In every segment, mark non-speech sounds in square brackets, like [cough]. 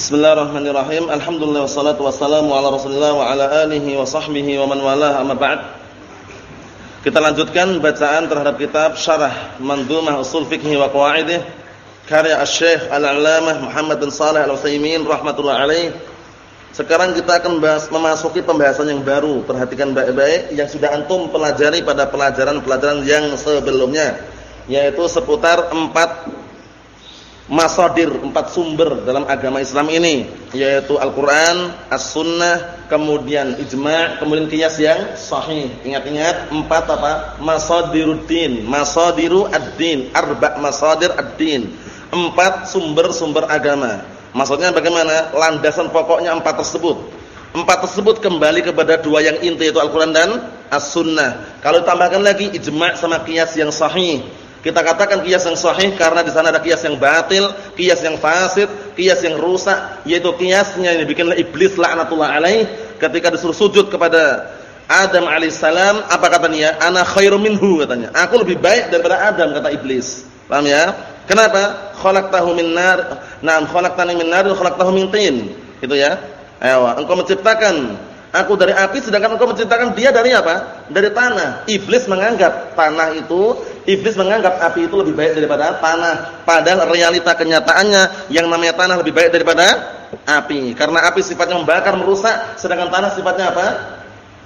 Bismillahirrahmanirrahim. Alhamdulillah wassalatu wassalamu ala Rasulillah wa ala alihi wa sahbihi wa man walah amma ba'd. Kita lanjutkan bacaan terhadap kitab Syarah Mandhumah Ushul Fiqh wa Qawaidih karya Asy-Syaikh Al-'Allamah Muhammad bin Shalih Al-Utsaimin rahimatullah alaih. Sekarang kita akan bahas, memasuki pembahasan yang baru. Perhatikan baik-baik yang sudah antum pelajari pada pelajaran-pelajaran yang sebelumnya, yaitu seputar empat masadir, empat sumber dalam agama Islam ini, yaitu Al-Qur'an, As-Sunnah, kemudian ijma', kemudian qiyas yang sahih. Ingat-ingat empat apa? Masadiruddin, masadiru ad-din, arba' masadir ad-din. Empat sumber-sumber agama. Maksudnya bagaimana? Landasan pokoknya empat tersebut. Empat tersebut kembali kepada dua yang inti yaitu Al-Qur'an dan As-Sunnah. Kalau tambahkan lagi ijma' sama qiyas yang sahih kita katakan kias yang sahih karena di sana ada kias yang batil, kias yang fasid, kias yang rusak, yaitu kiasnya yang dibikin iblis laknatullah alaih ketika disuruh sujud kepada Adam alaihissalam, apa katanya? Ana khairu minhu katanya. Aku lebih baik daripada Adam kata iblis. Paham ya? Kenapa? Khalaqtahu min nar, na'am khalaqtani min nar wa khalaqtahu min tin. Gitu ya. Ayo, engkau menciptakan Aku dari api sedangkan engkau menciptakan dia dari apa? Dari tanah. Iblis menganggap tanah itu, iblis menganggap api itu lebih baik daripada tanah. Padahal realita kenyataannya yang namanya tanah lebih baik daripada api. Karena api sifatnya membakar, merusak, sedangkan tanah sifatnya apa?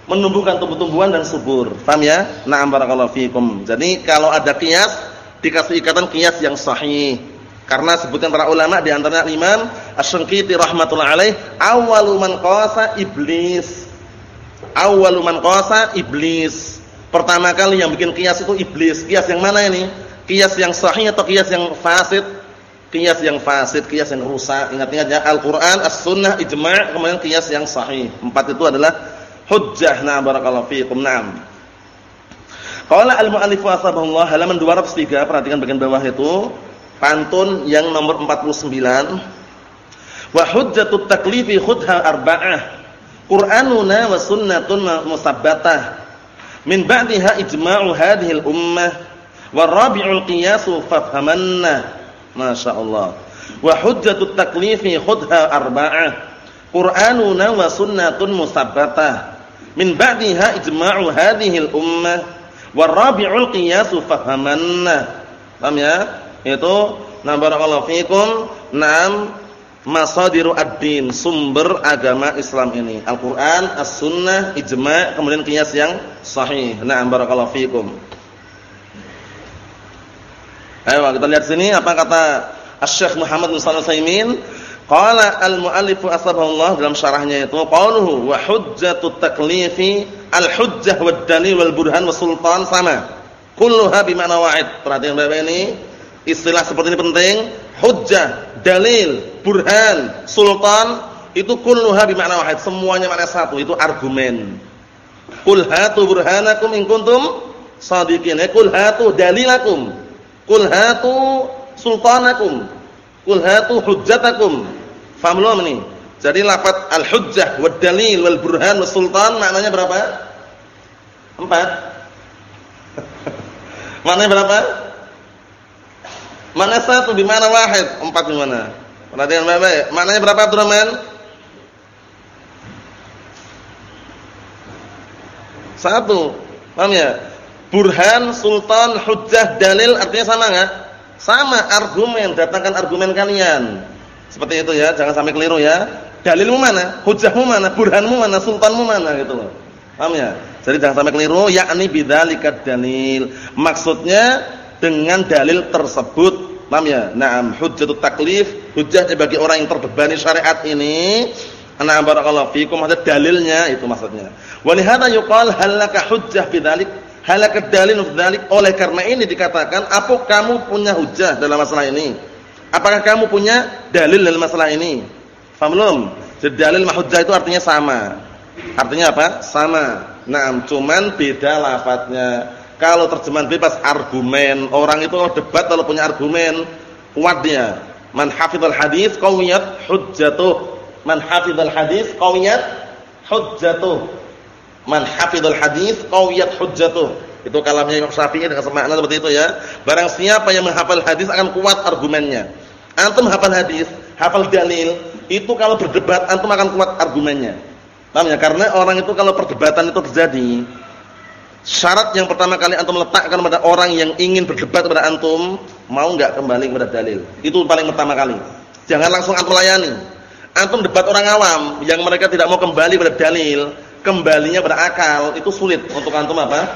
Menumbuhkan tumbuh-tumbuhan dan subur. Paham ya? Na'am barakallahu fikum. Jadi kalau ada kias, dikasih ikatan kias yang sahih. Karena sebutkan para ulama di antaranya Imam Asy-Syanqiti rahimatullah alaih, awwalu man iblis. Awwalu man iblis. Pertama kali yang bikin kias itu iblis. Kias yang mana ini? Kias yang sahih atau kias yang fasid? Kias yang fasid, kias yang rusak. Ingat-ingat ya, Al-Qur'an, As-Sunnah, ijma', kemudian kias yang sahih. Empat itu adalah hujjah. Na barakallahu fiikum. Naam. Qala al-mu'allif wa halaman 203, perhatikan bagian bawah itu pantun yang nomor 49 wa hujjatut taklifi khudha arba'ah qur'anuna wa sunnatun musabbatah min ba'daha ijma'u hadhihi al-ummah wa rabi'ul qiyasu fafhamanna. Masyaallah. Wa hujjatut taklifi khudha arba'ah. Qur'anuna wa sunnatun musabbatah. Min ba'daha ijma'u hadhihi al-ummah wa rabi'ul qiyasu fafhamanna. Paham ya? Itu na barakallahu fikum. Nam masadiru ad-din sumber agama Islam ini. Al-Qur'an As-Sunnah ijma' kemudian qiyas yang sahih. Na'am barakallahu fikum Ayo kita lihat sini apa kata Asy-Syaikh Muhammad bin Shalih Al-Utsaimin. Qala al-muallif asbahullah dalam syarahnya itu qauluhu wa hujjatut taklifi al-hujjah wad dalil wal burhan was sultan sama. Kulluha bi ma'na wahid perhatikan Bapak ini. Istilah seperti ini penting. Hujjah, dalil, burhan, sultan itu kulluha makna wahid, semuanya makna satu, itu argumen. Qul hatu burhanakum in kuntum shadiqin. Eh, qul hatu dalilakum. Qul hatu sultanakum. Qul hatu hujjatakum. Faham belum ini? Jadi lafaz al-hujjah wad dalil wal burhan was sultan maknanya berapa? Empat. [laughs] maknanya berapa? Mana satu di mana wahid? Empat di mana? Perhatikan baik-baik. Maknanya berapa Abdurrahman? Satu. Paham ya? Burhan, sultan, hujjah, dalil artinya sama enggak? Sama, argumen, datangkan argumen kalian. Seperti itu ya, jangan sampai keliru ya. Dalilmu mana? Hujjahmu mana? Burhanmu mana? Sultanmu mana gitu loh. Paham ya? Jadi jangan sampai keliru, yakni bidzalika dalil. Maksudnya dengan dalil tersebut. Paham ya? Naam, hujjatut taklif, hujjah bagi orang yang terbebani syariat ini. Ana barakallahu fikum ada dalilnya itu maksudnya. Wa li hadza yuqal halaka hujjah bidzalik? Halaka dalil bidzalik? Oleh karena ini dikatakan, apa kamu punya hujjah dalam masalah ini? Apakah kamu punya dalil dalam masalah ini? Faham belum? Jadi dalil mahujjah itu artinya sama. Artinya apa? Sama. Naam, cuman beda lafadznya. Kalau terjemahan bebas argumen, orang itu kalau debat kalau punya argumen kuat dia. Man hafizal hadis qawiyat hujjatuh. Man hafizal hadis qawiyat hujjatuh. Man hafizal hadis qawiyat hujjatuh. Itu kalamnya Imam Syafi'i dengan semakna seperti itu ya. Barang siapa yang menghafal hadis akan kuat argumennya. Antum hafal hadis, hafal dalil, itu kalau berdebat antum akan kuat argumennya. Paham ya? Karena orang itu kalau perdebatan itu terjadi, syarat yang pertama kali antum letakkan pada orang yang ingin berdebat kepada antum, mau enggak kembali kepada dalil. Itu paling pertama kali. Jangan langsung antum layani. Antum debat orang awam yang mereka tidak mau kembali pada dalil, kembalinya pada akal, itu sulit untuk antum apa?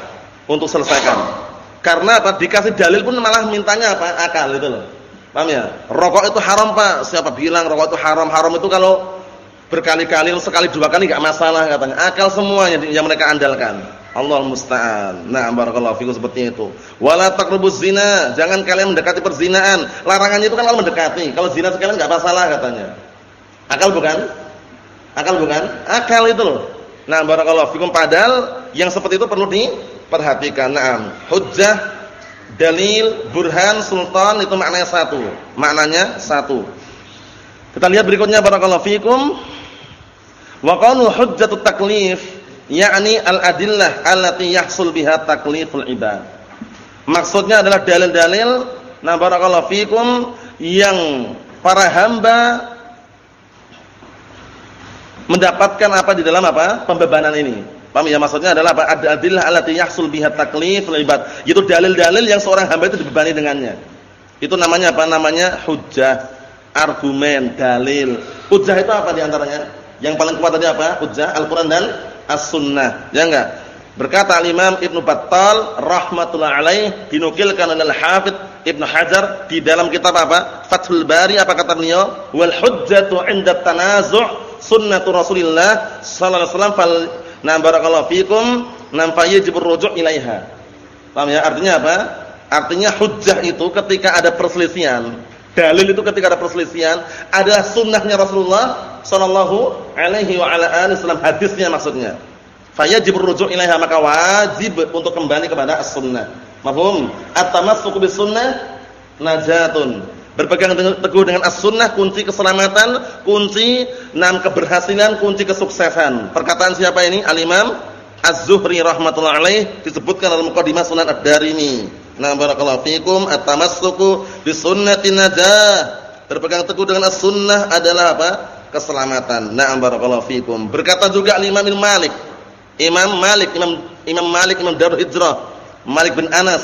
Untuk selesaikan. Karena apa? Dikasih dalil pun malah mintanya apa? Akal itu loh. Paham ya? Rokok itu haram, Pak. Siapa bilang rokok itu haram? Haram itu kalau berkali-kali sekali dua kali enggak masalah katanya. Akal semuanya yang mereka andalkan. Allah musta'an. Nah, barakallahu fikum seperti itu. Wala taqrabuz zina, jangan kalian mendekati perzinaan. Larangannya itu kan kalau mendekati. Kalau zina sekalian enggak masalah katanya. Akal bukan? Akal bukan? Akal itu loh. Nah, barakallahu fikum padahal yang seperti itu perlu diperhatikan. Naam. Hujjah, dalil, burhan, sultan itu maknanya satu. Maknanya satu. Kita lihat berikutnya barakallahu fikum. Wa qanu hujjatut taklif yakni al-adillah allati yahsul biha takliful ibad. Maksudnya adalah dalil-dalil na barakallahu fikum yang para hamba mendapatkan apa di dalam apa? pembebanan ini. Paham ya maksudnya adalah apa? Ad-adillah allati yahsul biha takliful ibad. Itu dalil-dalil yang seorang hamba itu dibebani dengannya. Itu namanya apa? Namanya hujjah argumen, dalil. Hujjah itu apa di antaranya? Yang paling kuat tadi apa? Hujjah Al-Quran dan As-Sunnah. Ya enggak? Berkata Imam Ibn Battal rahmatullah alaih dinukilkan oleh Al-Hafidh Ibn Hajar di dalam kitab apa? Fathul Bari apa kata beliau? Wal hujjatu 'inda tanazu' sunnatu Rasulillah sallallahu alaihi wasallam fal na barakallahu fikum nam fayajibur ruju' ilaiha. Paham ya? Artinya apa? Artinya hujjah itu ketika ada perselisihan Dalil itu ketika ada perselisihan adalah sunnahnya Rasulullah sallallahu alaihi wa ala alihi wasallam hadisnya maksudnya. Fayajib rujuk ilaiha maka wajib untuk kembali kepada as-sunnah. Mafhum? At-tamassuku bis sunnah najatun. Berpegang teguh dengan as-sunnah kunci keselamatan, kunci enam keberhasilan, kunci kesuksesan. Perkataan siapa ini? Al-Imam Az-Zuhri rahmatullah alaih disebutkan dalam Muqaddimah Sunan Ad-Darimi. Nah barakallahu fikum at-tamassuku bisunnati najah. Berpegang teguh dengan as-sunnah adalah apa? Keselamatan. Nah barakallahu fikum. Berkata juga Imam Malik. Imam Malik, Imam Imam Malik Imam Darul Hijrah. Malik bin Anas,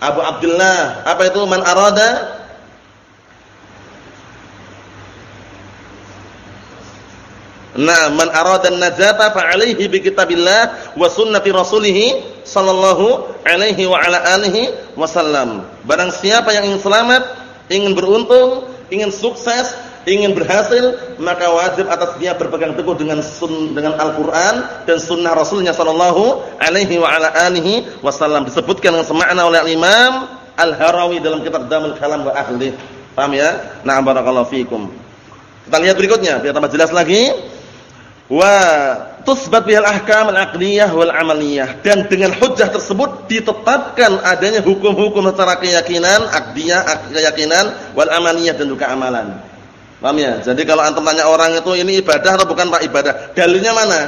Abu Abdullah. Apa itu man arada Nah, man arada an-najata fa bi kitabillah wa sunnati rasulih sallallahu alaihi wa ala alihi wasallam. Barang siapa yang ingin selamat, ingin beruntung, ingin sukses, ingin berhasil, maka wajib atas dia berpegang teguh dengan sun, dengan Al-Qur'an dan sunnah Rasulnya sallallahu alaihi wa ala alihi wasallam. Disebutkan dengan semakna oleh Imam Al-Harawi dalam kitab Damul Kalam wa Ahli. Paham ya? Na'am barakallahu fikum. Kita lihat berikutnya biar tambah jelas lagi wa tusbat bihal ahkam al-aqliyah wal amaliyah dan dengan hujjah tersebut ditetapkan adanya hukum-hukum secara keyakinan, aqdiyah, keyakinan wal amaliyah dan juga amalan. Paham ya? Jadi kalau antum tanya orang itu ini ibadah atau bukan Pak ibadah? Dalilnya mana?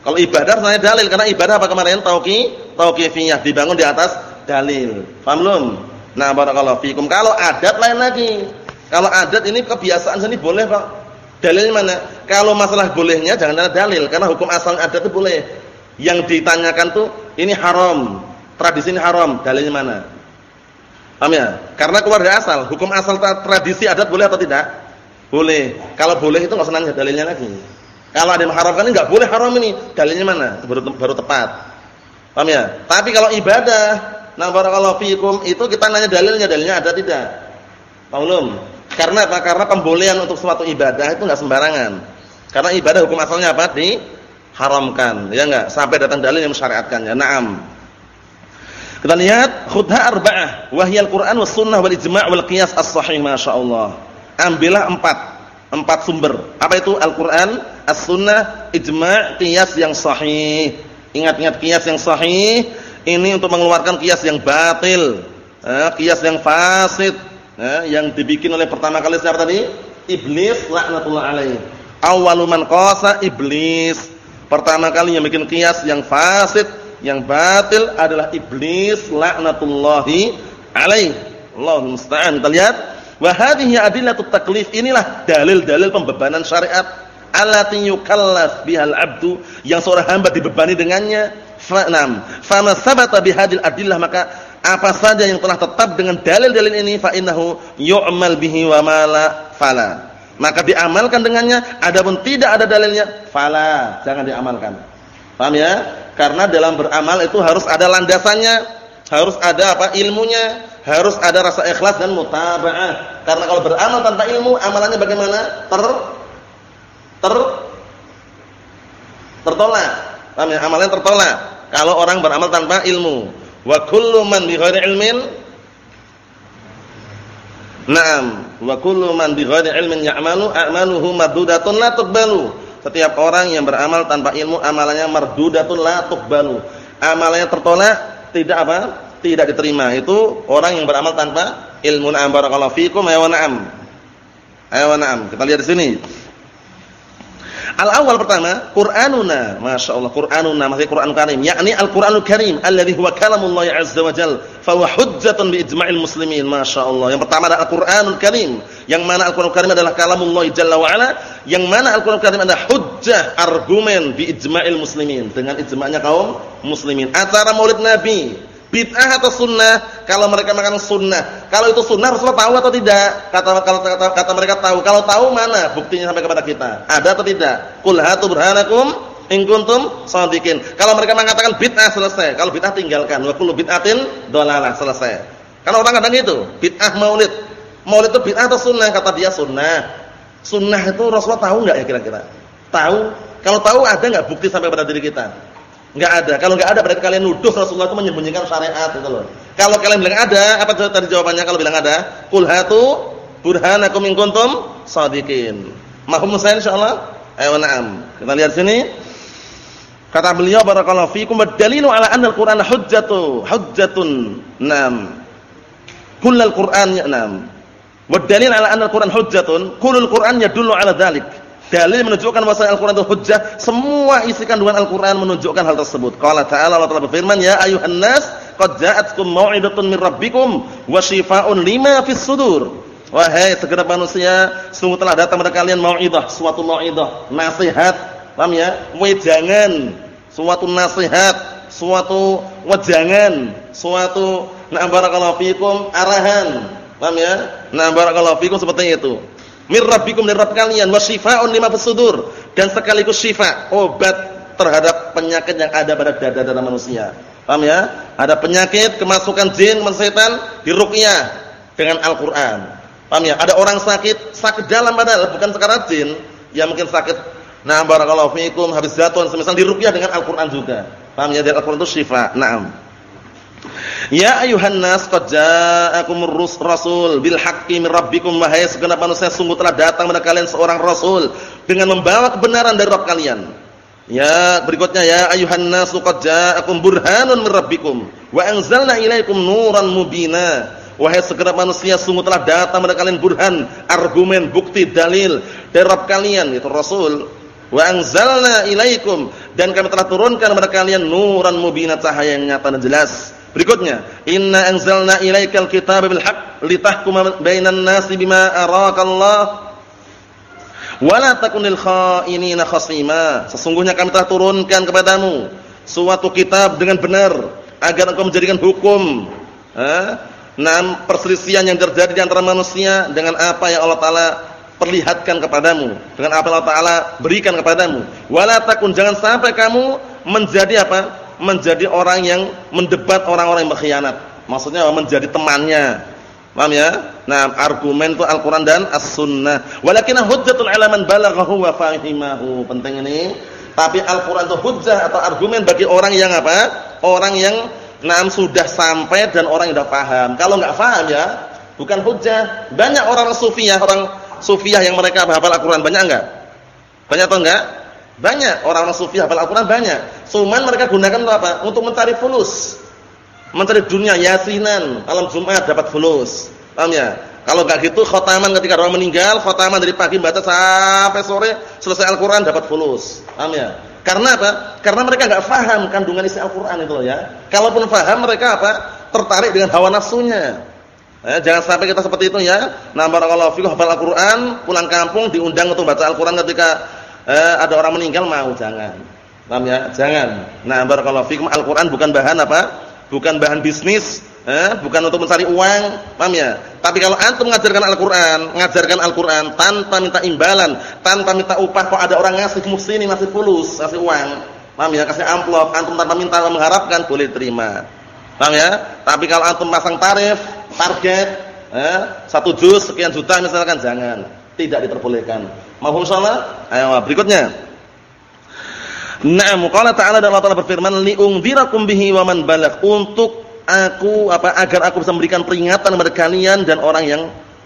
Kalau ibadah saya dalil karena ibadah apa kemarin tauqi, tauqifiyah dibangun di atas dalil. Paham belum? Nah, barakallahu fikum. Kalau adat lain lagi. Kalau adat ini kebiasaan sini boleh, Pak. Dalilnya mana? Kalau masalah bolehnya jangan ada dalil karena hukum asal adat itu boleh. Yang ditanyakan tuh ini haram, tradisi ini haram, dalilnya mana? Paham ya? Karena keluarga asal, hukum asal tradisi adat boleh atau tidak? Boleh. Kalau boleh itu enggak usah dalilnya lagi. Kalau ada yang mengharamkan ini enggak boleh haram ini, dalilnya mana? Baru baru tepat. Paham ya? Tapi kalau ibadah, nah barakallahu fikum itu kita nanya dalilnya, dalilnya ada tidak? Paham belum? Karena apa? Karena pembolehan untuk suatu ibadah itu enggak sembarangan. Karena ibadah hukum asalnya apa? Diharamkan, ya enggak? Sampai datang dalil yang mensyariatkannya. Naam. Kita lihat khutbah arba'ah, wahyal Quran was sunnah wal ijma' wal qiyas as-sahih masyaallah. Ambillah empat, empat sumber. Apa itu Al-Qur'an, as-sunnah, ijma', qiyas yang sahih. Ingat-ingat qiyas yang sahih ini untuk mengeluarkan qiyas yang batil, eh, qiyas yang fasid eh, yang dibikin oleh pertama kali siapa tadi? Iblis laknatullah alaih. Awwalu man qasa iblis. Pertama kali yang bikin kias yang fasid, yang batil adalah iblis laknatullahi alaih. Allah musta'an. Kita lihat Wa hadhihi adillatut taklif. Inilah dalil-dalil pembebanan syariat allati yukallaf bihal abdu yang seorang hamba dibebani dengannya. Fa'nam. Fama sabata bihadil adillah maka apa saja yang telah tetap dengan dalil-dalil ini fa innahu yu'mal bihi wa mala fala. Maka diamalkan dengannya, adapun tidak ada dalilnya, fala, jangan diamalkan. Paham ya? Karena dalam beramal itu harus ada landasannya, harus ada apa? ilmunya, harus ada rasa ikhlas dan mutaba'ah. Karena kalau beramal tanpa ilmu, amalannya bagaimana? Ter ter tertolak. Paham ya? Amalannya tertolak. Kalau orang beramal tanpa ilmu. Wa kullu man bi ghairi ilmin Naam, wa kullu man bi ghairi ilmin ya'malu a'maluhu mardudatun la tuqbalu. Setiap orang yang beramal tanpa ilmu amalannya mardudatun la tuqbalu. Amalannya tertolak, tidak apa? tidak diterima. Itu orang yang beramal tanpa ilmu. Na'am barakallahu fikum wa na'am. Ayo na'am. Kita lihat di sini. Al-awwal pertama, Qur'anuna. Masya Allah, Qur'anuna, maksudnya Qur'an Karim. Yakni Al-Qur'anul Karim. Alladhi huwa kalamullah azza wa jal. Fahuwa hujjatun bi ijma'il muslimin. Masya Allah. Yang pertama adalah Al-Qur'anul Karim. Yang mana Al-Qur'anul Karim adalah kalamullah jalla wa ala. Yang mana Al-Qur'anul Karim adalah hujjah, argumen bi ijma'il muslimin. Dengan ijma'nya kaum muslimin. Acara maulid Nabi Bid'ah atau sunnah? Kalau mereka makan sunnah. Kalau itu sunnah Rasulullah tahu atau tidak? Kata kalau kata, kata mereka tahu. Kalau tahu mana buktinya sampai kepada kita? Ada atau tidak? Qul hatu burhanakum in kuntum shadiqin. Kalau mereka mengatakan bid'ah selesai. Kalau bid'ah tinggalkan. Wa kullu bid'atin dhalalah selesai. Kalau orang kadang itu, bid'ah maulid. Maulid itu bid'ah atau sunnah? Kata dia sunnah. Sunnah itu Rasulullah tahu enggak ya kira-kira? Tahu. Kalau tahu ada enggak bukti sampai pada diri kita? Enggak ada. Kalau enggak ada berarti kalian nuduh Rasulullah itu menyembunyikan syariat itu loh. Kalau kalian bilang ada, apa tadi jawabannya kalau bilang ada? Qul hatu burhanakum in kuntum shadiqin. Mahum saya insyaallah? Ayo na'am. Kita lihat sini. Kata beliau barakallahu fiikum dalilu ala anna al-Qur'ana hujjatu hujjatun. Naam. Kullal Qur'an ya naam. Ala anna al-Qur'an hujjatun, kullul Qur'an yadullu ala dzalik. Dalil menunjukkan bahwa Al-Qur'an itu hujjah, semua isi kandungan Al-Qur'an menunjukkan hal tersebut. Qala ta'ala Allah telah berfirman, "Ya ayuhan nas, qad ja'atkum mau'izatun min rabbikum wa shifaa'un lima fis sudur." Wahai segenap manusia, sungguh telah datang kepada kalian mau'izah, suatu mau'izah, nasihat, paham ya? Wejangan, suatu nasihat, suatu wejangan, suatu na barakallahu fikum arahan. Paham ya? Na barakallahu fikum seperti itu mir rabbikum dari rabb kalian wa lima fisudur dan sekaligus syifa obat terhadap penyakit yang ada pada dada-dada manusia. Paham ya? Ada penyakit kemasukan jin, setan diruqyah dengan Al-Qur'an. Paham ya? Ada orang sakit, sakit dalam padahal bukan sekarang jin, ya mungkin sakit Nah, barakallahu fiikum habis jatuh semisal diruqyah dengan Al-Qur'an juga. Paham ya? Dari Al-Qur'an itu syifa. Naam. Ya ayuhan nas qad ja'akumur rasul bil haqqi min rabbikum wahai segenap manusia sungguh telah datang kepada kalian seorang rasul dengan membawa kebenaran dari Rabb kalian. Ya, berikutnya ya ayuhan nas qad ja'akum burhanun min rabbikum wa anzalna ilaikum nuran mubina. Wahai segenap manusia sungguh telah datang kepada kalian burhan, argumen, bukti, dalil dari Rabb kalian itu rasul. Wa anzalna ilaikum dan kami telah turunkan kepada kalian nuran mubina cahaya yang nyata dan jelas. Berikutnya, inna anzalna ilaikal kitaba bil haqq litahkuma bainan nasi bima arakallah wa la takunil kha'inina khasima. Sesungguhnya kami telah turunkan kepadamu suatu kitab dengan benar agar engkau menjadikan hukum eh, perselisihan yang terjadi di antara manusia dengan apa yang Allah taala perlihatkan kepadamu, dengan apa Allah taala berikan kepadamu. Wala takun jangan sampai kamu menjadi apa? Menjadi orang yang mendebat orang-orang yang berkhianat. Maksudnya menjadi temannya. Paham ya? Nah, argumen itu Al-Qur'an dan As-Sunnah. Walakin hujjatul 'ala man balaghahu wa fahimahu. Penting ini. Tapi Al-Qur'an itu hujjah atau argumen bagi orang yang apa? Orang yang nam sudah sampai dan orang yang sudah paham. Kalau enggak paham ya, bukan hujjah. Banyak orang sufiah, orang sufiah yang mereka hafal Al-Qur'an banyak enggak? Banyak atau enggak? Banyak orang-orang sufi hafal Al-Qur'an banyak. Cuman mereka gunakan untuk apa? Untuk mencari fulus. Mencari dunia yasinan, malam Jumat dapat fulus. Paham ya? Kalau enggak gitu khataman ketika orang meninggal, khataman dari pagi baca sampai sore selesai Al-Qur'an dapat fulus. Paham ya? Karena apa? Karena mereka enggak paham kandungan isi Al-Qur'an itu loh ya. Kalaupun paham mereka apa? Tertarik dengan hawa nafsunya. Eh, jangan sampai kita seperti itu ya. Nah, barakallahu fikum hafal Al-Qur'an, pulang kampung diundang untuk baca Al-Qur'an ketika eh, ada orang meninggal mau jangan. Paham ya? Jangan. Nah, barakallahu fikum Al-Qur'an bukan bahan apa? Bukan bahan bisnis, eh, bukan untuk mencari uang, paham ya? Tapi kalau antum mengajarkan Al-Qur'an, mengajarkan Al-Qur'an tanpa minta imbalan, tanpa minta upah, kok ada orang ngasih muhsin ngasih fulus, ngasih uang, paham ya? Kasih amplop, antum tanpa minta mengharapkan boleh terima. Paham ya? Tapi kalau antum pasang tarif, target eh, satu juz sekian juta misalkan jangan, tidak diperbolehkan. Mohon salah. Ayo berikutnya. Naam qala ta'ala dan Allah Ta'ala berfirman li'ungdzirakum bihi wa man balagh untuk aku apa agar aku bisa memberikan peringatan kepada kalian dan orang yang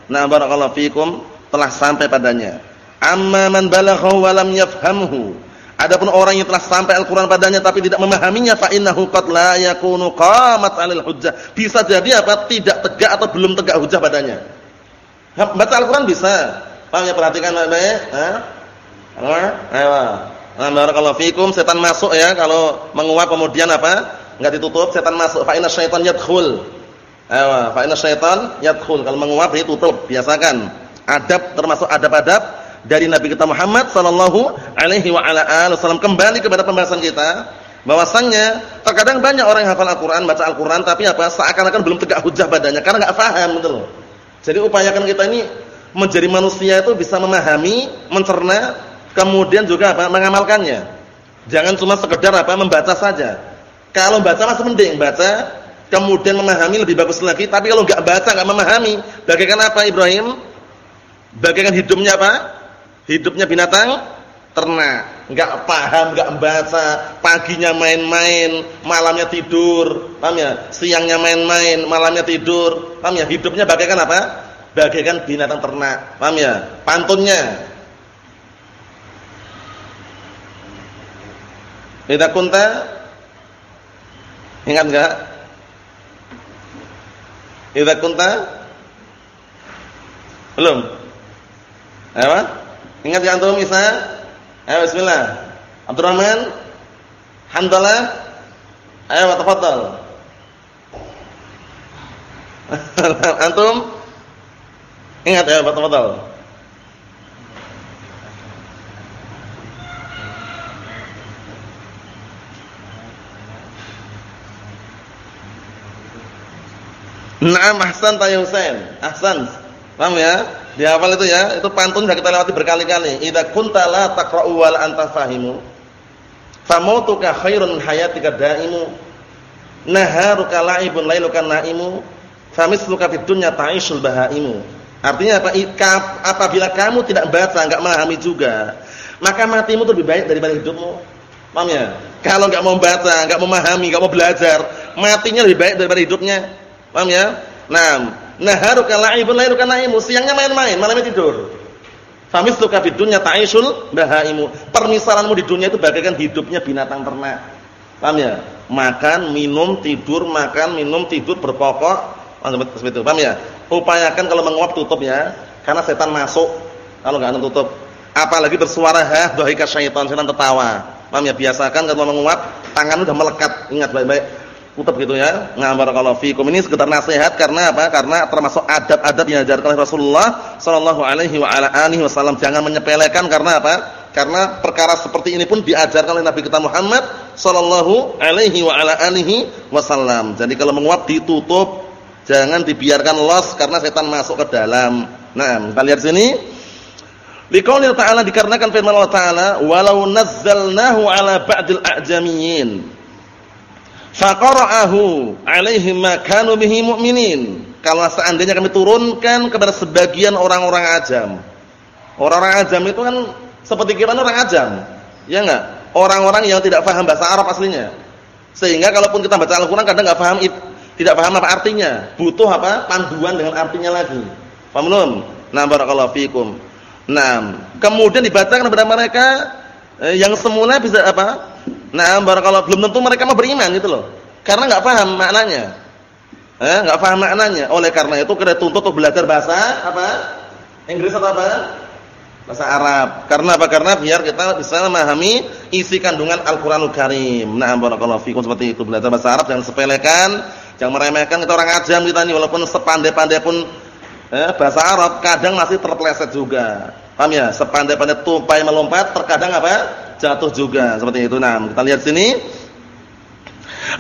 na barakallahu fikum telah sampai padanya. Amma man balaghahu wa lam yafhamhu Adapun orang yang telah sampai Al-Qur'an padanya tapi tidak memahaminya fa innahu qad la yakunu qamat 'alil hujjah. Bisa jadi apa? Tidak tegak atau belum tegak hujjah padanya. Baca Al-Qur'an bisa. Paham ya perhatikan baik-baik, Hah? Ayo. Nah, barakallahu fikum setan masuk ya kalau menguap kemudian apa? Enggak ditutup, setan masuk. Fa inna syaitan yadkhul. Ayo, fa inna syaitan yadkhul. Kalau menguap ditutup, biasakan. Adab termasuk adab-adab dari Nabi kita Muhammad sallallahu alaihi wa ala alihi wasallam kembali kepada pembahasan kita bahwasannya terkadang banyak orang yang hafal Al-Qur'an, baca Al-Qur'an tapi apa? seakan-akan belum tegak hujah badannya karena enggak paham gitu loh. Jadi upayakan kita ini menjadi manusia itu bisa memahami, mencerna, kemudian juga apa? mengamalkannya. Jangan cuma sekedar apa? membaca saja. Kalau baca masih mending, baca kemudian memahami lebih bagus lagi, tapi kalau enggak baca, enggak memahami, bagaikan apa Ibrahim? Bagaikan hidupnya apa? Hidupnya binatang ternak, enggak paham, enggak membaca, paginya main-main, malamnya tidur, paham ya? Siangnya main-main, malamnya tidur, paham ya? Hidupnya bagaikan apa? Bagaikan binatang ternak, paham ya? Pantunnya. Idza kunta Ingat enggak? Idza kunta Belum? Apa? Ingat ya antum Isa? Ayo bismillah. Abdurrahman? Hamdalah? Ayo tafadhal. [laughs] antum? Ingat ya, tafadhal. Naam ahsan ta Husain. Ahsan. Paham ya? Dihafal itu ya, itu pantun sudah kita lewati berkali-kali. Idza kunta la taqra'u wal anta fahimu. Famautuka khairun hayatika daimu. Naharuka la'ibun lailuka naimu. Famisluka fid dunya ta'isul bahaimu. Artinya apa? Apabila kamu tidak baca, enggak memahami juga, maka matimu itu lebih baik daripada hidupmu. Paham ya? Kalau enggak mau baca, enggak memahami, enggak mau belajar, matinya lebih baik daripada hidupnya. Paham ya? Nah, naharuka la'ibun lailuka naimu, siangnya main-main, malamnya tidur. Famisluka fid dunya ta'isul bahaimu. Permisalanmu di dunia itu bagaikan hidupnya binatang ternak. Paham ya? Makan, minum, tidur, makan, minum, tidur berpokok. Paham ya? Upayakan kalau menguap tutup ya, karena setan masuk. Kalau enggak tutup. Apalagi bersuara ha dhahika syaitan, setan tertawa. Paham ya? Biasakan kalau menguap tangan udah melekat. Ingat baik-baik tutup gitu ya. Nah, barakallahu fikum. Ini sekedar nasihat karena apa? Karena termasuk adab-adab yang diajarkan oleh Rasulullah sallallahu alaihi wasallam. Jangan menyepelekan karena apa? Karena perkara seperti ini pun diajarkan oleh Nabi kita Muhammad sallallahu alaihi wasallam. Jadi kalau menguap ditutup, jangan dibiarkan los karena setan masuk ke dalam. Nah, kita lihat sini. Liqaulil ta'ala dikarenakan firman Allah Ta'ala, "Walau nazzalnahu 'ala ba'dil a'jamiyyin" faqara'ahu 'alaihim ma kanu bihi mu'minin. Kalau seandainya kami turunkan kepada sebagian orang-orang ajam. Orang-orang ajam itu kan seperti kita orang ajam. Ya enggak? Orang-orang yang tidak paham bahasa Arab aslinya. Sehingga kalaupun kita baca Al-Qur'an kadang enggak paham tidak paham apa artinya. Butuh apa? panduan dengan artinya lagi. Paham belum? Nah, barakallahu fikum. Nah, kemudian dibacakan kepada mereka eh, yang semula bisa apa? Nah, barakallahu belum tentu mereka mau beriman gitu loh. Karena enggak paham maknanya. Eh, enggak paham maknanya. Oleh karena itu kita tuntut untuk belajar bahasa apa? Inggris atau apa? Bahasa Arab. Karena apa? Karena biar kita bisa memahami isi kandungan Al-Qur'anul Karim. Nah, barakallahu fikum seperti itu. Belajar bahasa Arab jangan sepelekan, Jangan meremehkan kita orang ajam kita ini walaupun sepandai-pandai pun eh, bahasa Arab kadang masih terpleset juga. Paham ya? Sepandai-pandai tupai melompat terkadang apa? Jatuh juga seperti itu. Nah, kita lihat sini.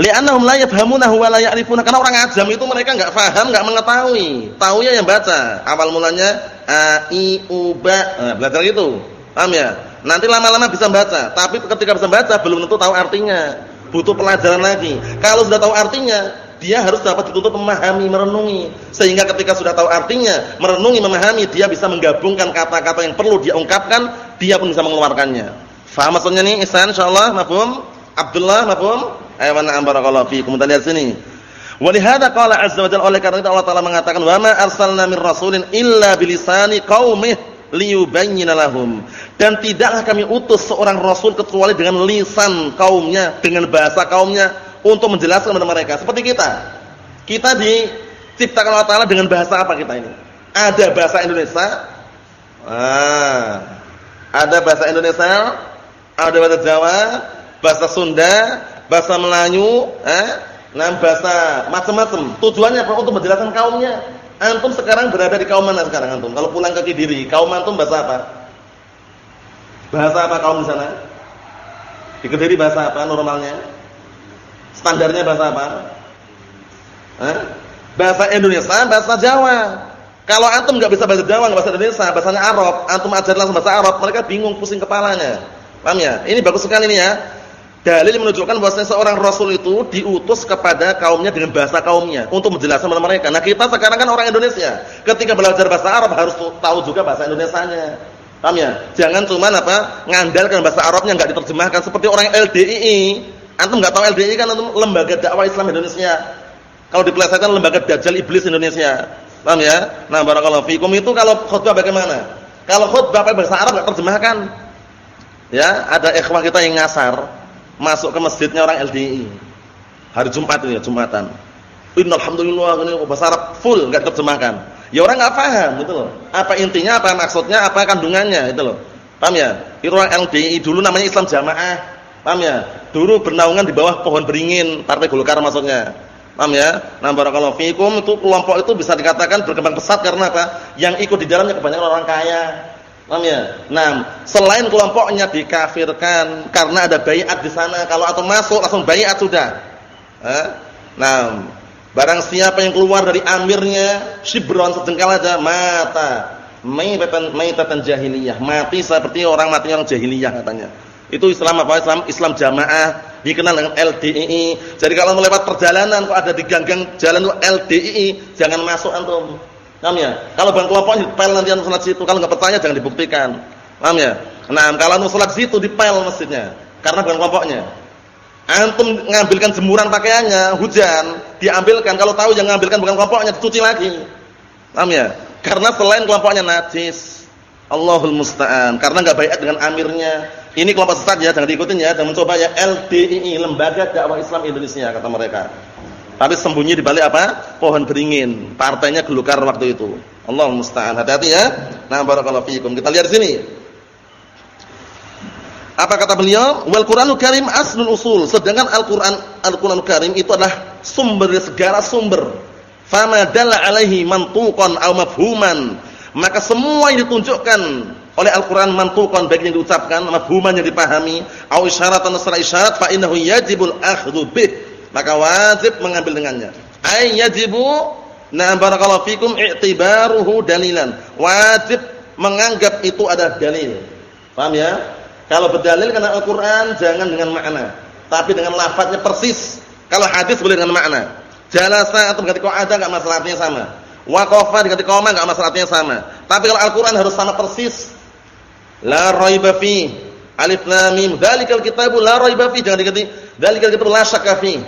Li'annahum la yafhamunahu wa la ya'rifuna. Karena orang ajam itu mereka enggak paham, enggak mengetahui. Taunya yang baca. Awal mulanya a i u ba. Nah, belajar itu. Paham ya? Nanti lama-lama bisa baca, tapi ketika bisa baca belum tentu tahu artinya. Butuh pelajaran lagi. Kalau sudah tahu artinya, dia harus dapat dituntut memahami, merenungi. Sehingga ketika sudah tahu artinya, merenungi, memahami, dia bisa menggabungkan kata-kata yang perlu dia ungkapkan, dia pun bisa mengeluarkannya. Faham maksudnya nih? Ihsan insyaallah, mafhum? Abdullah, mafhum? Ayo mana barakallahu fiikum. Kita lihat sini. Wa lihada qala azza wa jalla oleh karena itu Allah Taala mengatakan wa ma arsalna mir rasulin illa bilisani qaumih liyubayyana lahum. Dan tidaklah kami utus seorang rasul kecuali dengan lisan kaumnya, dengan bahasa kaumnya untuk menjelaskan kepada mereka. Seperti kita. Kita diciptakan Allah Taala dengan bahasa apa kita ini? Ada bahasa Indonesia. Ah. Ada bahasa Indonesia, ada bahasa Jawa, bahasa Sunda, bahasa Melayu, eh, nah bahasa macam-macam. Tujuannya apa? Untuk menjelaskan kaumnya. Antum sekarang berada di kaum mana sekarang antum? Kalau pulang ke Kediri, kaum antum bahasa apa? Bahasa apa kaum di sana? Di Kediri bahasa apa normalnya? Standarnya bahasa apa? Hah? Bahasa Indonesia, bahasa Jawa. Kalau antum nggak bisa bahasa Jawa, nggak bahasa Indonesia, bahasanya Arab, antum ajar langsung bahasa Arab, mereka bingung, pusing kepalanya. Paham ya? Ini bagus sekali ini ya. Dalil menunjukkan bahwasanya seorang rasul itu diutus kepada kaumnya dengan bahasa kaumnya untuk menjelaskan kepada mereka. Nah, kita sekarang kan orang Indonesia. Ketika belajar bahasa Arab harus tahu juga bahasa Indonesianya. Paham ya? Jangan cuma apa? ngandalkan bahasa Arabnya enggak diterjemahkan seperti orang LDII. Antum enggak tahu LDII kan antum lembaga dakwah Islam Indonesia. Kalau dipelesetkan lembaga dajjal iblis Indonesia. Paham ya? Nah, barakallahu fikum itu kalau khutbah bagaimana? Kalau khutbah pakai bahasa Arab enggak terjemahkan. Ya, ada ikhwah kita yang ngasar masuk ke masjidnya orang LDI. Hari Jumat ini Jumatan. Innalhamdulillah ini bahasa Arab full enggak terjemahkan. Ya orang enggak paham gitu loh. Apa intinya, apa maksudnya, apa kandungannya gitu loh. Paham ya? Itu orang LDI dulu namanya Islam Jamaah. Paham ya? Dulu bernaungan di bawah pohon beringin, Partai Golkar maksudnya. Paham ya? Nah, barakallahu fikum itu kelompok itu bisa dikatakan berkembang pesat karena apa? Yang ikut di dalamnya kebanyakan orang kaya. Paham ya? Nah, selain kelompoknya dikafirkan karena ada bayat di sana, kalau atau masuk langsung bayat sudah. Eh? Nah, barang siapa yang keluar dari amirnya shibron sejengkal aja mata. Maitatan maitatan jahiliyah, mati seperti orang mati orang jahiliyah katanya. Itu Islam apa? Islam Islam jamaah, dikenal dengan LDII. Jadi kalau melewat perjalanan kok ada di ganggang jalan LDII, jangan masuk antum. Paham ya? Kalau bang kelompoknya dipel nanti anu salat situ, kalau enggak percaya jangan dibuktikan. Paham ya? Nah, kalau anu salat situ dipel masjidnya karena bukan kelompoknya. Antum ngambilkan jemuran pakaiannya, hujan, diambilkan kalau tahu yang ngambilkan bukan kelompoknya dicuci lagi. Paham ya? Karena selain kelompoknya najis. Allahul musta'an. Karena enggak baik dengan amirnya. Ini kelompok sesat ya, jangan diikutin ya, dan mencoba ya LDII, Lembaga Dakwah Islam Indonesia kata mereka. Tapi sembunyi di balik apa? Pohon beringin. Partainya gelukar waktu itu. Allah musta'an. Hati-hati ya. Nah, barakallahu fiikum. Kita lihat sini. Apa kata beliau? Wal Qur'anul Karim aslul usul. Sedangkan Al-Qur'an Al-Qur'anul Karim itu adalah sumber segala sumber. Fama dalla alaihi mantuqan aw mafhuman. Maka semua yang ditunjukkan oleh Al-Qur'an mantuqan baik yang diucapkan, mafhuman yang dipahami, aw isyaratan nasra isyarat fa innahu yajibul akhdhu bih maka wajib mengambil dengannya. Ay yajibu na barakallahu fikum i'tibaruhu dalilan. Wajib menganggap itu ada dalil. Paham ya? Kalau berdalil karena Al-Qur'an jangan dengan makna, tapi dengan lafadznya persis. Kalau hadis boleh dengan makna. Jalasa atau ganti qa'ada enggak masalah artinya sama. Waqafa diganti qoma enggak masalah artinya sama. Tapi kalau Al-Qur'an harus sama persis. La raiba fi. Alif lam mim. Dzalikal kitabu la raiba fi. Jangan diganti dzalikal kitabu la syakka fi.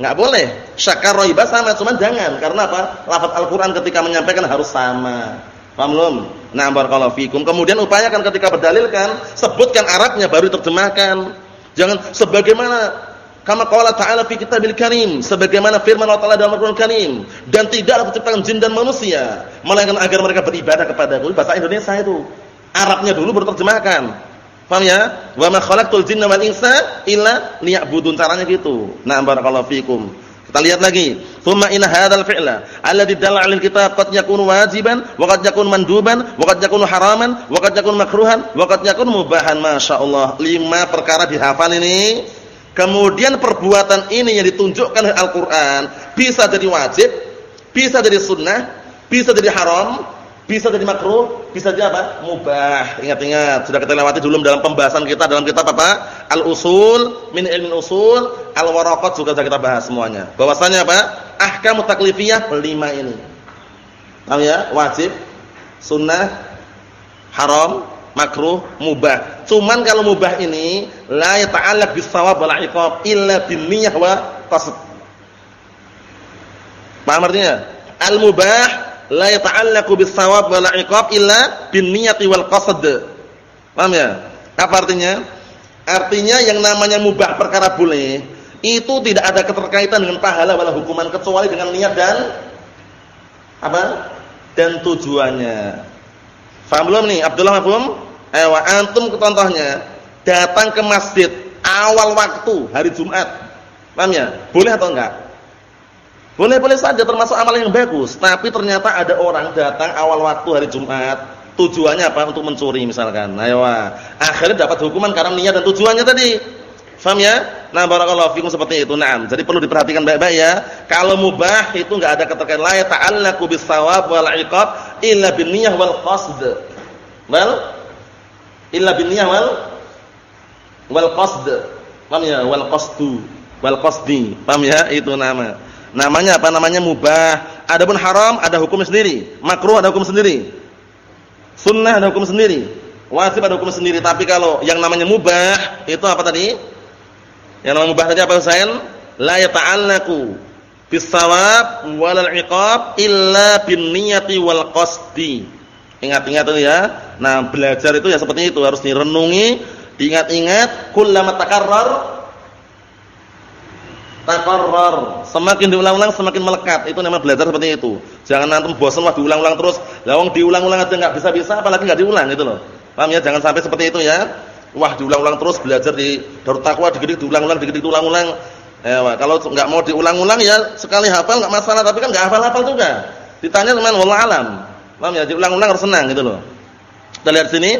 Enggak boleh. Syakar roibah sama, cuman jangan. Karena apa? Lafaz Al-Qur'an ketika menyampaikan harus sama. Paham belum? Nah, barakallahu fikum. Kemudian upayakan ketika berdalilkan, sebutkan Arabnya baru terjemahkan. Jangan sebagaimana kama qala ta'ala fi kitabil karim, sebagaimana firman Allah Ta'ala dalam Al-Qur'an Karim, dan tidaklah kuciptakan jin dan manusia melainkan agar mereka beribadah kepada Aku. Bahasa Indonesia itu. Arabnya dulu baru terjemahkan. Paham ya? Wa ma khalaqtul jinna wal insa illa liya'budun. Caranya gitu. Nah, barakallahu fikum. Kita lihat lagi. Tsumma inna hadzal fi'la alladhi dalla 'alal kitab qad yakunu wajiban wa qad yakunu manduban wa qad yakunu haraman wa qad yakunu makruhan wa qad yakunu mubahan. Masyaallah. Lima perkara dihafal ini. Kemudian perbuatan ini yang ditunjukkan oleh Al-Qur'an bisa jadi wajib, bisa jadi sunnah, bisa jadi haram, bisa jadi makruh, bisa jadi apa? Mubah. Ingat-ingat, sudah kita lewati dulu dalam pembahasan kita dalam kitab apa? Al-Usul, min ilmin usul, Al-Waraqat juga sudah kita bahas semuanya. Bahwasanya apa? Ahkam taklifiyah lima ini. Paham ya? Wajib, sunnah, haram, makruh, mubah. Cuman kalau mubah ini la yata'allaq bis-shawab wal 'iqab illa bin niyyah wa qasd. Paham artinya? Al-mubah la yata'allaqu bis-shawab wal 'iqab illa bin niyyati wal qasd. Paham ya? Apa artinya? Artinya yang namanya mubah perkara boleh itu tidak ada keterkaitan dengan pahala wala hukuman kecuali dengan niat dan apa? dan tujuannya. Faham belum nih? Abdullah mafhum? Ayo antum contohnya datang ke masjid awal waktu hari Jumat. Paham ya? Boleh atau enggak? Boleh-boleh saja termasuk amalan yang bagus, tapi ternyata ada orang datang awal waktu hari Jumat, tujuannya apa? Untuk mencuri misalkan. Ayo, akhirnya dapat hukuman karena niat dan tujuannya tadi. Faham ya? Nah, barakallahu fikum seperti itu. Naam. Jadi perlu diperhatikan baik-baik ya. Kalau mubah itu enggak ada keterkaitan la ta'allaqu bis-shawab wal 'iqab illa bin niyyah wal qasd. Wal illa bin niyyah wal wal qasd. Paham ya? Wal qasdu. Wal qasdi. Paham ya? Itu nama. Namanya apa? Namanya mubah. Adapun haram ada hukum sendiri, makruh ada hukum sendiri. Sunnah ada hukum sendiri, wajib ada hukum sendiri. Tapi kalau yang namanya mubah itu apa tadi? Yang namanya mubah tadi apa Husain? La yata'allaqu bis-shawab wal 'iqab illa bin niyyati wal qasdi. Ingat-ingat itu ya. Nah, belajar itu ya seperti itu, harus direnungi, diingat-ingat, kullama takarrar takarrar. Semakin diulang-ulang semakin melekat. Itu namanya belajar seperti itu. Jangan antum bosan wah diulang-ulang terus. Lawang diulang-ulang aja enggak bisa-bisa apalagi enggak diulang gitu loh. Paham ya? Jangan sampai seperti itu ya. Wah diulang-ulang terus belajar di Darut Taqwa dikit diulang-ulang dikit diulang-ulang. Eh, kalau enggak mau diulang-ulang ya sekali hafal enggak masalah tapi kan enggak hafal-hafal juga. Ditanya teman wallah alam. Paham ya? Diulang-ulang harus senang gitu loh. Kita lihat sini.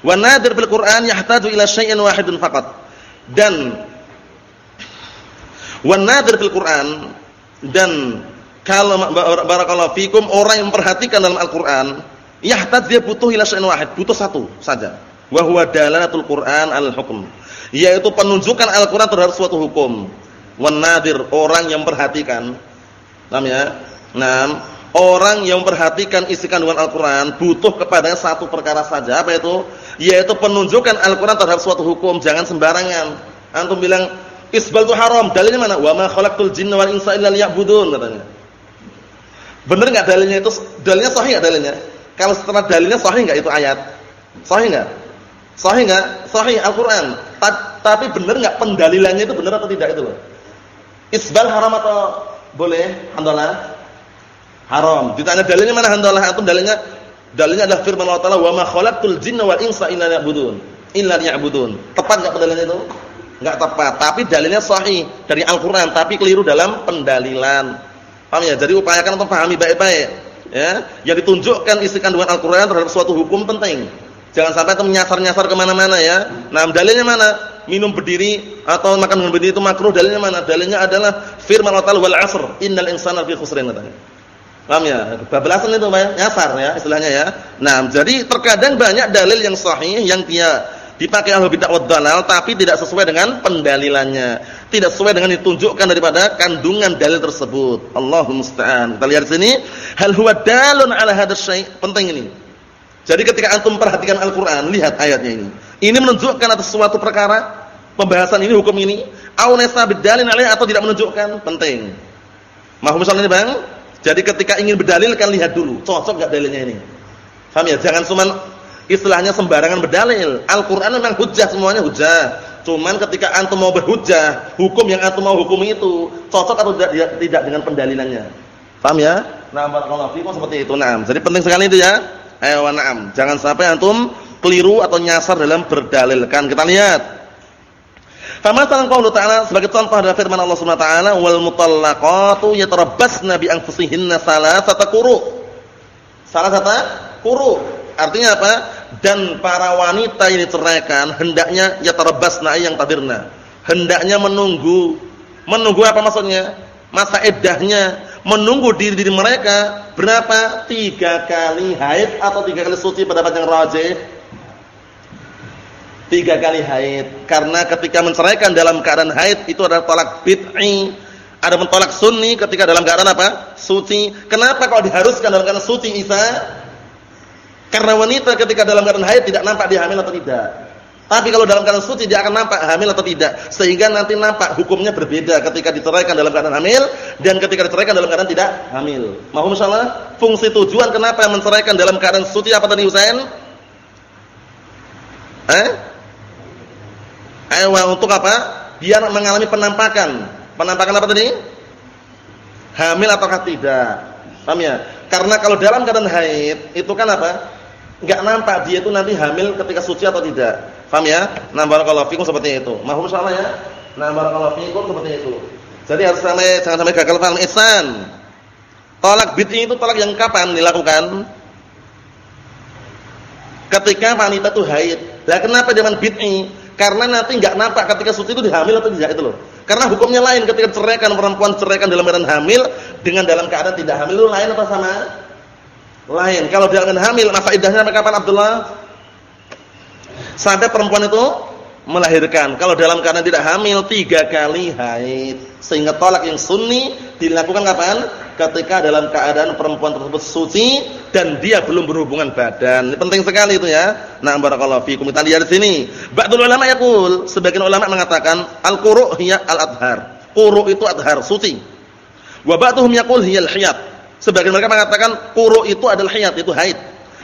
Wa nadir bil Qur'an yahtaju ila syai'in wahidun faqat. Dan Wan nadir fil Quran dan kalau barakallahu fikum orang yang memperhatikan dalam Al-Qur'an, yahtad dia butuh ila syai'in wahid, butuh satu saja. Wa huwa dalalatul Qur'an al-hukm. Yaitu penunjukan Al-Qur'an terhadap suatu hukum. Wan nadir orang yang memperhatikan. Paham ya? Nah, orang yang memperhatikan isi kandungan Al-Qur'an butuh kepadanya satu perkara saja, apa itu? Yaitu penunjukan Al-Qur'an terhadap suatu hukum, jangan sembarangan. Antum bilang Isbal itu haram. Dalilnya mana? Wa ma khalaqtul jinna wal insa illa liya'budun katanya. Benar enggak dalilnya itu? Dalilnya sahih enggak dalilnya? Kalau setelah dalilnya sahih enggak itu ayat? Sahih enggak? Sahih enggak? Sahih Al-Qur'an. Tapi benar enggak pendalilannya itu benar atau tidak itu loh? Isbal haram atau boleh? Alhamdulillah. Haram. Ditanya dalilnya mana Alhamdulillah? Antum dalilnya dalilnya adalah firman Allah Taala wa ma khalaqtul jinna wal insa illa liya'budun. Illa liya'budun. Tepat enggak pendalilannya itu? Enggak tepat, tapi dalilnya sahih dari Al-Qur'an, tapi keliru dalam pendalilan. Paham ya? Jadi upayakan untuk pahami baik-baik. Ya, yang ditunjukkan isi kandungan Al-Qur'an terhadap suatu hukum penting. Jangan sampai itu menyasar-nyasar ke mana mana ya. Nah, dalilnya mana? Minum berdiri atau makan dengan berdiri itu makruh, dalilnya mana? Dalilnya adalah firman Allah Ta'ala wal 'asr, innal insana fi khusrin katanya. Paham ya? Bablasan itu Pak, ya? nyasar ya istilahnya ya. Nah, jadi terkadang banyak dalil yang sahih yang dia dipakai ahlu bid'ah wad tapi tidak sesuai dengan pendalilannya. Tidak sesuai dengan ditunjukkan daripada kandungan dalil tersebut. Allahumma musta'an. Kita lihat sini. Hal huwa dalun ala hadzal syai' penting ini. Jadi ketika antum perhatikan Al-Qur'an lihat ayatnya ini. Ini menunjukkan atas suatu perkara pembahasan ini hukum ini au nasa bidalin alaih atau tidak menunjukkan? Penting. Mahum misalnya ini Bang? Jadi ketika ingin berdalilkan lihat dulu. Cocok enggak dalilnya ini? Paham ya? Jangan cuma istilahnya sembarangan berdalil. Al-Qur'an memang hujah semuanya hujah. Cuman ketika antum mau berhujah, hukum yang antum mau hukum itu cocok atau tidak, tidak dengan pendalilannya. Paham ya? Nah, barakallahu fikum seperti itu. Naam. Jadi penting sekali itu ya. Ayo na'am. Jangan sampai antum keliru atau nyasar dalam berdalilkan. Kita lihat. Famasalan qaulu ta'ala sebagai contoh adalah firman Allah Subhanahu wa taala wal mutallaqatu yatarabbasna bi anfusihinna salasata quru. Salasata quru. Artinya apa? Dan para wanita yang diceraikan hendaknya yatarabbasna yang tadirna. Hendaknya menunggu. Menunggu apa maksudnya? Masa iddahnya, menunggu diri diri mereka berapa? Tiga kali haid atau tiga kali suci pada yang rajih? tiga kali haid. Karena ketika menceraikan dalam keadaan haid itu adalah tolak bid'i. Ada mentolak sunni ketika dalam keadaan apa? Suci. Kenapa kalau diharuskan dalam keadaan suci Isa? Karena wanita ketika dalam keadaan haid tidak nampak dia hamil atau tidak. Tapi kalau dalam keadaan suci dia akan nampak hamil atau tidak. Sehingga nanti nampak hukumnya berbeda ketika diceraikan dalam keadaan hamil dan ketika diceraikan dalam keadaan tidak hamil. Mohon salah. Fungsi tujuan kenapa menceraikan dalam keadaan suci apa tadi Husain? Eh? Ewa untuk apa? Biar mengalami penampakan. Penampakan apa tadi? Hamil ataukah tidak? Paham ya? Karena kalau dalam keadaan haid itu kan apa? Enggak nampak dia itu nanti hamil ketika suci atau tidak. Paham ya? Nah, barakallahu fikum seperti itu. Mahum salah ya? Nah, barakallahu fikum seperti itu. Jadi harus sampai jangan sampai gagal paham ihsan. Tolak bid'i itu tolak yang kapan dilakukan? Ketika wanita itu haid. Lah kenapa zaman bid'i? Karena nanti enggak nampak ketika suci itu dihamil atau tidak itu loh. Karena hukumnya lain ketika ceraikan perempuan ceraikan dalam keadaan hamil dengan dalam keadaan tidak hamil itu lain apa sama? Lain. Kalau dalam keadaan hamil masa iddahnya sampai kapan Abdullah? Sampai perempuan itu melahirkan. Kalau dalam keadaan tidak hamil tiga kali haid. Sehingga tolak yang sunni dilakukan kapan? Ketika dalam keadaan perempuan tersebut suci dan dia belum berhubungan badan. Ini penting sekali itu ya. Nah, barakallahu fiikum. Kita lihat di sini. Ba'dul ulama yaqul, sebagian ulama mengatakan al-quru' hiya al-adhar. Quru' itu adhar, suci. Wa ba'dhum yaqul hiya al-hiyat. Sebagian mereka mengatakan quru' itu adalah hiyat, itu haid.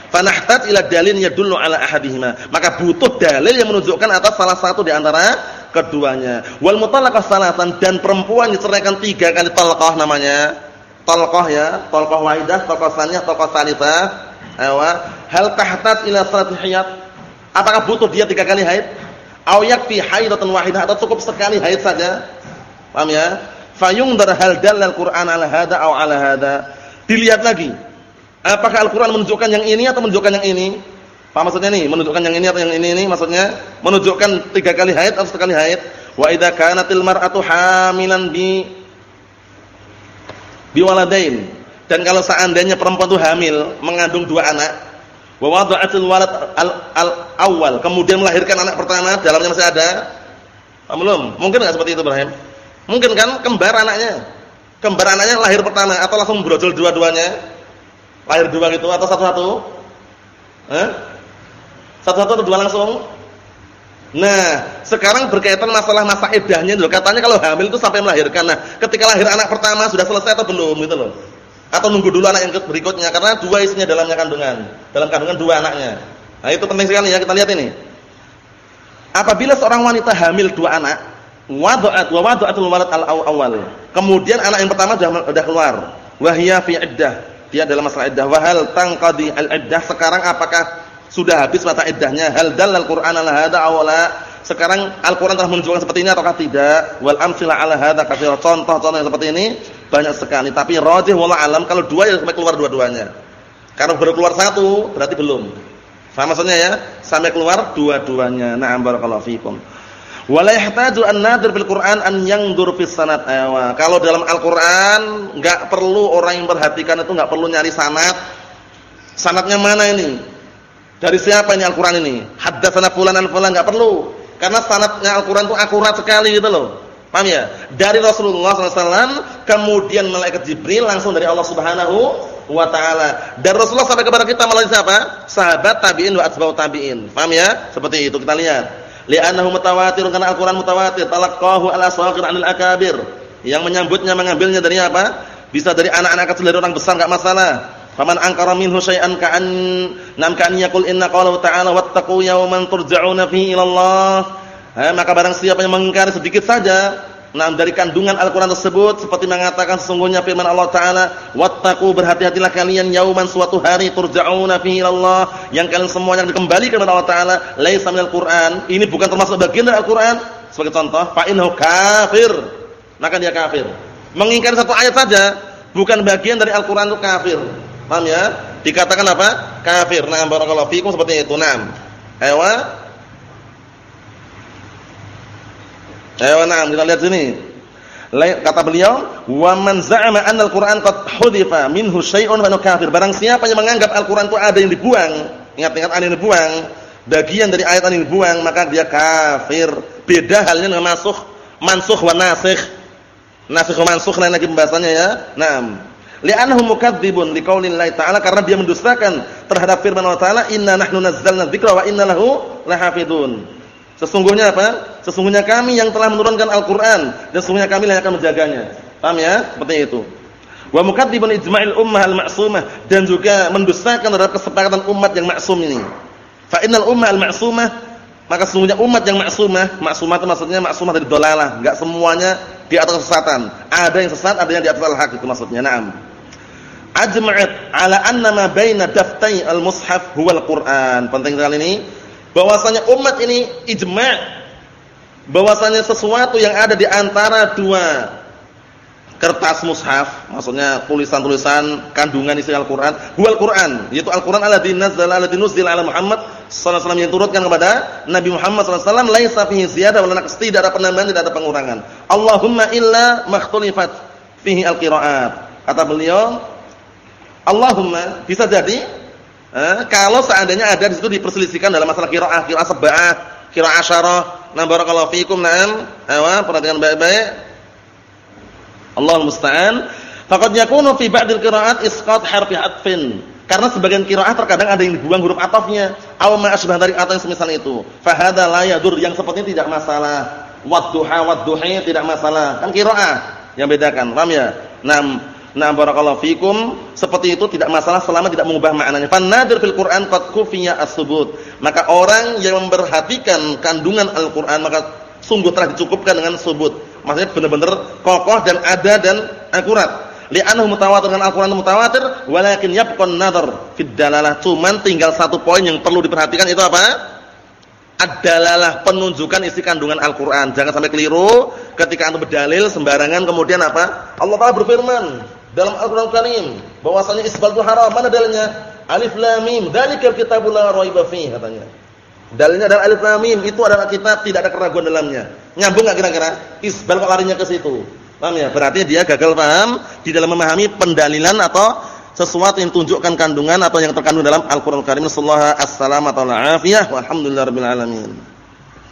Fanahtat ila dalil yadullu ala ahadihima. Maka butuh dalil yang menunjukkan atas salah satu di antara keduanya. Wal mutallaqah salatan dan perempuan diceraikan tiga kali talqah namanya. Talqah ya, talqah wahidah, talqah saniyah, talqah salitsah. Awa, hal tahtat ila salati hiyat? Apakah butuh dia tiga kali haid? Au yakfi haidatan wahidah atau cukup sekali haid saja? Paham ya? Fayungdar hal dalal Qur'an ala hada au ala hada. Dilihat lagi Apakah Al-Qur'an menunjukkan yang ini atau menunjukkan yang ini? Apa maksudnya nih? Menunjukkan yang ini atau yang ini ini maksudnya menunjukkan tiga kali haid atau sekali haid? Wa idza kanatil mar'atu hamilan bi biwaladain. Dan kalau seandainya perempuan itu hamil, mengandung dua anak, wa wada'atil walad al-awwal, kemudian melahirkan anak pertama, dalamnya masih ada belum? Mungkin enggak seperti itu, Ibrahim? Mungkin kan kembar anaknya. Kembar anaknya lahir pertama atau langsung brojol dua-duanya? Lahir dua gitu atau satu-satu? Eh? Satu-satu atau dua langsung? Nah, sekarang berkaitan masalah masa idahnya dulu. Katanya kalau hamil itu sampai melahirkan. Nah, ketika lahir anak pertama sudah selesai atau belum gitu loh. Atau nunggu dulu anak yang berikutnya karena dua isinya dalamnya kandungan. Dalam kandungan dua anaknya. Nah, itu penting sekali ya kita lihat ini. Apabila seorang wanita hamil dua anak, wada'at wa wada'atul walad al-awwal. Kemudian anak yang pertama sudah sudah keluar. Wahya fi iddah. Dia dalam masalah iddah. Wa hal tanqadi al iddah sekarang apakah sudah habis masa iddahnya? Hal dalal Qur'an ala hada awala sekarang Al-Qur'an telah menunjukkan seperti ini ataukah tidak? Wal amsila ala hada katsira contoh-contoh seperti ini banyak sekali. Tapi rajih wallah alam kalau dua ya sampai keluar dua-duanya. Kalau baru keluar satu berarti belum. Faham maksudnya ya? Sampai keluar dua-duanya. Na'am barakallahu fikum Wala yahtaju an-nadir bil Qur'an an yangdur fis sanad. Kalau dalam Al-Qur'an enggak perlu orang yang perhatikan itu enggak perlu nyari sanad. Sanadnya mana ini? Dari siapa ini Al-Qur'an ini? Haddatsana fulan al-fulan enggak perlu. Karena sanadnya Al-Qur'an itu akurat sekali gitu loh. Paham ya? Dari Rasulullah SAW kemudian malaikat Jibril langsung dari Allah Subhanahu wa taala. Dan Rasulullah sampai kepada kita melalui siapa? Sahabat tabi'in wa atba'ut tabi'in. Paham ya? Seperti itu kita lihat li'annahu mutawatir karena Al-Qur'an mutawatir. Talaqqahu al-asghir 'anil akabir. Yang menyambutnya mengambilnya dari apa? Bisa dari anak-anak kecil dari orang besar enggak masalah. Faman ankara minhu syai'an ka'an nam ka'an yaqul inna qawlahu ta'ala wattaqu yawman turja'una fihi ila Allah ha, maka barang siapa yang mengingkari sedikit saja Nah, dari kandungan Al-Qur'an tersebut seperti mengatakan sesungguhnya firman Allah taala, "Wattaqu berhati-hatilah kalian yauman suatu hari turja'una fihi Allah, yang kalian semuanya dikembalikan kepada Allah taala, laisa minal Qur'an." Ini bukan termasuk bagian dari Al-Qur'an. sebagai contoh, fa innahu kafir. Maka dia kafir. Mengingkari satu ayat saja bukan bagian dari Al-Qur'an itu kafir. Paham ya? Dikatakan apa? Kafir. Nah, barakallahu fikum seperti itu. Naam. Ayo. Ayo, naam, kita lihat sini. Kata beliau, "Wa man za'ama anna al-Qur'an qad hudifa minhu syai'un fa kafir." Barang siapa yang menganggap Al-Qur'an itu ada yang dibuang, ingat-ingat ada yang dibuang, bagian dari ayat yang dibuang, maka dia kafir. Beda halnya dengan masukh, mansukh wa nasikh. Nasikh wa mansukh lain lagi pembahasannya ya. Naam. Li'annahu mukadzibun liqaulillahi ta'ala karena dia mendustakan terhadap firman Allah Ta'ala, "Inna nahnu nazzalna dzikra wa inna lahu lahafidun." Sesungguhnya apa? Sesungguhnya kami yang telah menurunkan Al-Qur'an dan sesungguhnya kami yang akan menjaganya. Paham ya? Seperti itu. Wa mukadzibun ijma'il ummah al-ma'sumah dan juga mendustakan terhadap kesepakatan umat yang maksum ini. Fa innal ummah al-ma'sumah maka sesungguhnya umat yang maksumah, maksumah itu maksudnya maksumah dari dolalah, enggak semuanya di atas kesesatan. Ada yang sesat, ada yang di atas al-haq itu maksudnya. Naam. Ajma'at ala anna ma baina daftai al-mushaf huwa al-Qur'an. Penting sekali ini bahwasanya umat ini ijma' bahwasanya sesuatu yang ada di antara dua kertas mushaf, maksudnya tulisan-tulisan kandungan isi Al-Qur'an, huwal Qur'an, yaitu Al-Qur'an alladzi nazzala alladzi nuzila ala Muhammad sallallahu alaihi wasallam yang turunkan kepada Nabi Muhammad sallallahu alaihi wasallam laisa fihi ziyadah wala naqs, tidak ada penambahan, tidak ada pengurangan. Allahumma illa makhtulifat fihi al-qira'at. Kata beliau, Allahumma bisa jadi eh, kalau seandainya ada di situ diperselisihkan dalam masalah qiraah, qiraah sab'ah, qiraah asyarah. Nah barakallahu fikum, na'am. Ayo perhatikan baik-baik. Allah musta'an. Faqad yakunu fi ba'dil qira'at isqat harfi atfin. Karena sebagian qiraat terkadang ada yang dibuang huruf atafnya, aw ma asbah dari atau yang semisal itu. Fa hadza la yadur yang seperti tidak masalah. Wadduha wadduhi tidak masalah. Kan qiraah yang bedakan. Paham ya? Nah barakallahu fikum seperti itu tidak masalah selama tidak mengubah maknanya. Fan nadir fil Qur'an qad kufiya as-subut. Maka orang yang memperhatikan kandungan Al-Qur'an maka sungguh telah dicukupkan dengan subut. Maksudnya benar-benar kokoh dan ada dan akurat. Li'annahu mutawatir dengan Al-Qur'an mutawatir, walakin yabqan nadar fid dalalah. Cuman tinggal satu poin yang perlu diperhatikan itu apa? Ad-dalalah penunjukan isi kandungan Al-Qur'an. Jangan sampai keliru ketika antum berdalil sembarangan kemudian apa? Allah Taala berfirman dalam Al-Qur'an Karim bahwasanya isbatul haram mana dalilnya? Alif lam mim, dzalikal kitabul la raiba fihi katanya. Dalilnya adalah alif lam mim, itu adalah kitab tidak ada keraguan dalamnya. Nyambung enggak kira-kira? Isbal kok larinya ke situ. Paham ya? Berarti dia gagal paham di dalam memahami pendalilan atau sesuatu yang tunjukkan kandungan atau yang terkandung dalam Al-Qur'an Al Karim. Sallallahu alaihi wasallam. Alhamdulillah rabbil alamin.